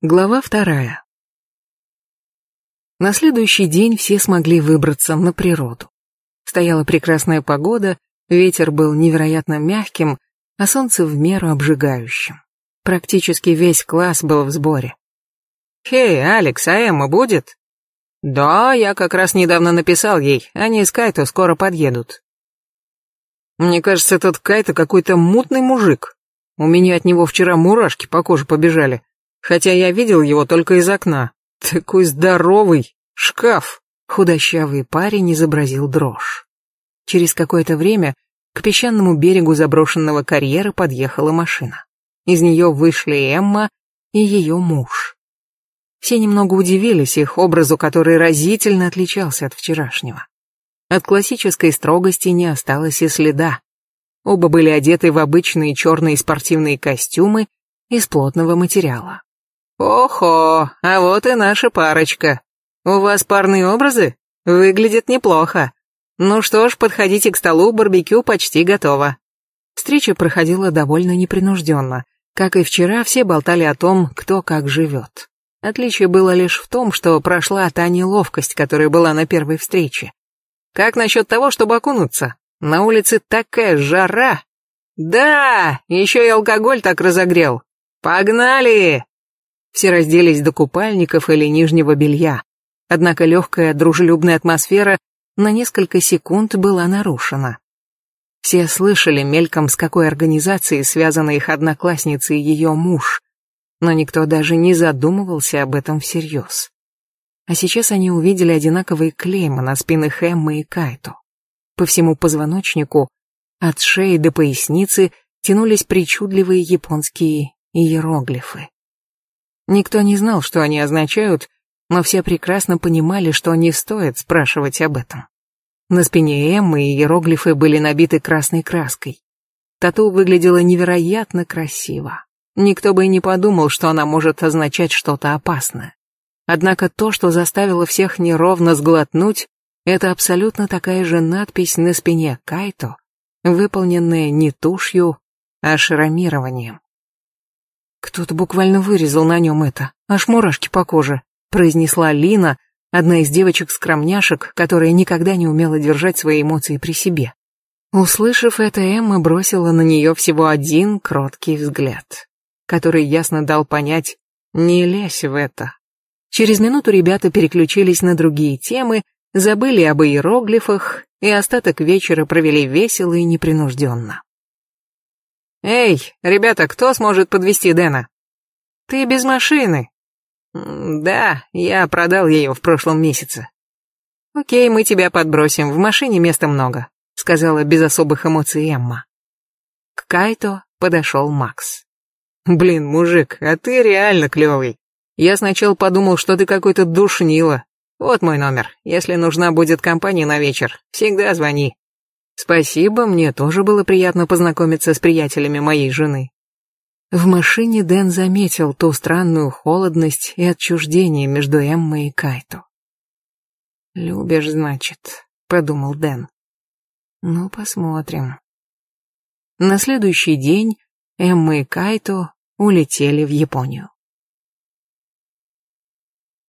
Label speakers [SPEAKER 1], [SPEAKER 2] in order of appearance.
[SPEAKER 1] Глава вторая. На следующий день все смогли выбраться на природу. Стояла прекрасная погода, ветер был невероятно мягким, а солнце в меру обжигающим. Практически весь класс был в сборе. «Хей, Алекс, а Эмма будет?» «Да, я как раз недавно написал ей, они с Кайто скоро подъедут». «Мне кажется, этот Кайто какой-то мутный мужик. У меня от него вчера мурашки по коже побежали хотя я видел его только из окна. Такой здоровый, шкаф. Худощавый парень изобразил дрожь. Через какое-то время к песчаному берегу заброшенного карьера подъехала машина. Из нее вышли Эмма и ее муж. Все немного удивились их образу, который разительно отличался от вчерашнего. От классической строгости не осталось и следа. Оба были одеты в обычные черные спортивные костюмы из плотного материала. «Охо, а вот и наша парочка. У вас парные образы? Выглядит неплохо. Ну что ж, подходите к столу, барбекю почти готово». Встреча проходила довольно непринужденно. Как и вчера, все болтали о том, кто как живет. Отличие было лишь в том, что прошла та неловкость, которая была на первой встрече. «Как насчет того, чтобы окунуться? На улице такая жара!» «Да, еще и алкоголь так разогрел. Погнали!» Все разделись до купальников или нижнего белья. Однако легкая дружелюбная атмосфера на несколько секунд была нарушена. Все слышали мельком, с какой организацией связаны их одноклассницы и ее муж, но никто даже не задумывался об этом всерьез. А сейчас они увидели одинаковые клейма на спинах Эммы и Кайто. По всему позвоночнику, от шеи до поясницы, тянулись причудливые японские иероглифы. Никто не знал, что они означают, но все прекрасно понимали, что не стоит спрашивать об этом. На спине Эммы иероглифы были набиты красной краской. Тату выглядела невероятно красиво. Никто бы и не подумал, что она может означать что-то опасное. Однако то, что заставило всех неровно сглотнуть, это абсолютно такая же надпись на спине Кайто, выполненная не тушью, а шрамированием. Кто-то буквально вырезал на нем это, аж мурашки по коже, произнесла Лина, одна из девочек-скромняшек, которая никогда не умела держать свои эмоции при себе. Услышав это, Эмма бросила на нее всего один кроткий взгляд, который ясно дал понять «не лезь в это». Через минуту ребята переключились на другие темы, забыли об иероглифах и остаток вечера провели весело и непринужденно. «Эй, ребята, кто сможет подвести Дэна?» «Ты без машины». «Да, я продал ее в прошлом месяце». «Окей, мы тебя подбросим, в машине места много», сказала без особых эмоций Эмма. К Кайто подошел Макс. «Блин, мужик, а ты реально клевый. Я сначала подумал, что ты какой-то душнило. Вот мой номер. Если нужна будет компания на вечер, всегда звони. Спасибо, мне тоже было приятно познакомиться с приятелями моей жены. В машине Дэн заметил ту странную холодность и отчуждение между Эммой и Кайто. «Любишь, значит», — подумал Дэн. «Ну, посмотрим». На следующий день Эмма и Кайто улетели в Японию.